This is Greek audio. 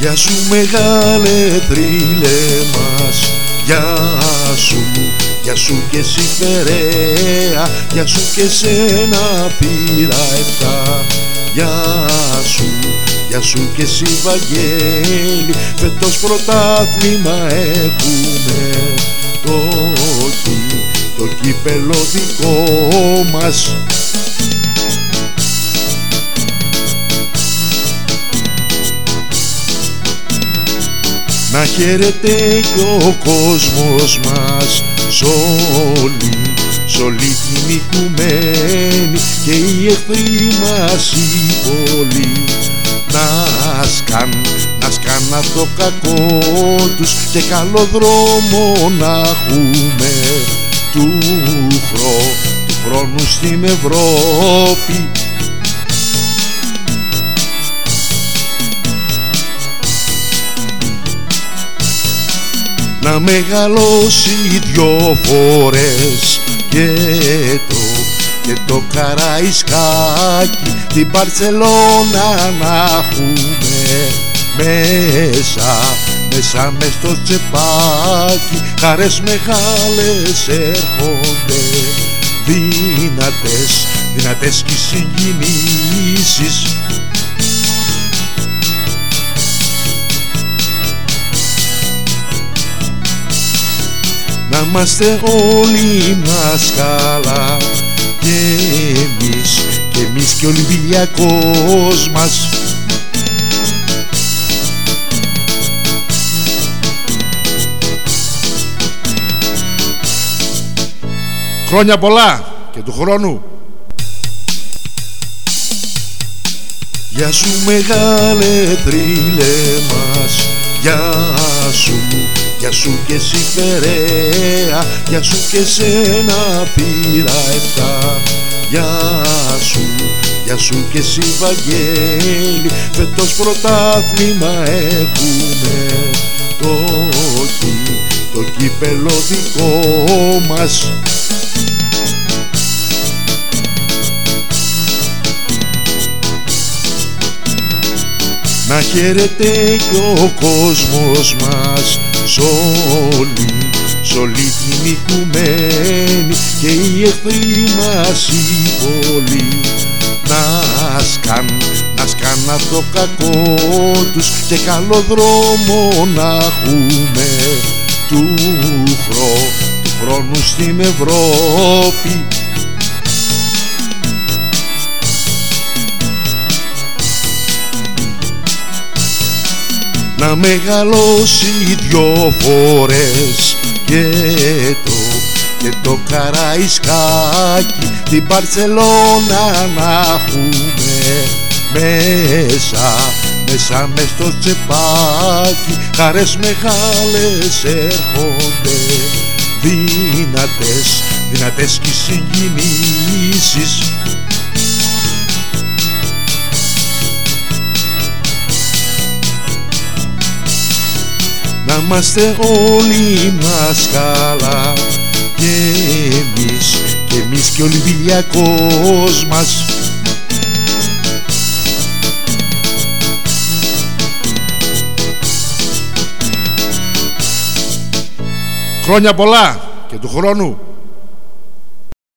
Γεια σου μεγάλε τρίλε μας. Γεια σου, γεια σου και εσύ Φερέα. Γεια σου και σένα πήρα εφτά. Γεια σου, γεια σου και εσύ Βαγγέλη. Φέτος πρωτάθλημα έχουμε το, το κύπελο δικό μας χαίρεται και ο κόσμος μας σ' όλη, σ' όλη την οικουμένη και οι εχθροί μας οι πολλοί να σκάν, να σκάν αυτό κακό τους. Και καλό δρόμο να έχουμε του, χρό, του χρόνου στην Ευρώπη να μεγαλώσει δυο φορές και το, και το Καραϊσκάκι την Παρσελώνα να έχουμε μέσα μέσα μες στο τσεπάκι. Χαρές μεγάλες έρχονται δυνατές, δυνατές και συγκινήσεις να είμαστε όλοι μας καλά. Και εμείς και εμείς και ο Ολυμπιακός μας. Χρόνια πολλά και του χρόνου. Γεια σου μεγάλε τρίλε μας. Γεια σου Γεια σου και εσύ Φερέα, γεια σου και σένα πήρα εφτά. Γεια σου, γεια σου και εσύ Βαγγέλη. Φέτος πρωτάθλημα έχουμε το, το κύπελο δικό μας να χαίρεται και ο κόσμος μας. Σ' όλη, σ' όλη την οικουμένη και οι εχθροί μας οι πολλοί να σκάν, να σκάν αυτό κακό τους και καλό δρόμο να έχουμε. Του, χρό, του χρόνου στην Ευρώπη να μεγαλώσει δυο φορές και το, και το Καραϊσκάκι την Παρσελώνα να έχουμε μέσα μέσα μες στο τσεπάκι. Χαρές μεγάλες έρχονται δυνατές, δυνατές και συγκινήσεις είμαστε όλοι μας καλά. Και εμείς και εμείς και ο Ολυμπιακός μας. Χρόνια πολλά και του χρόνου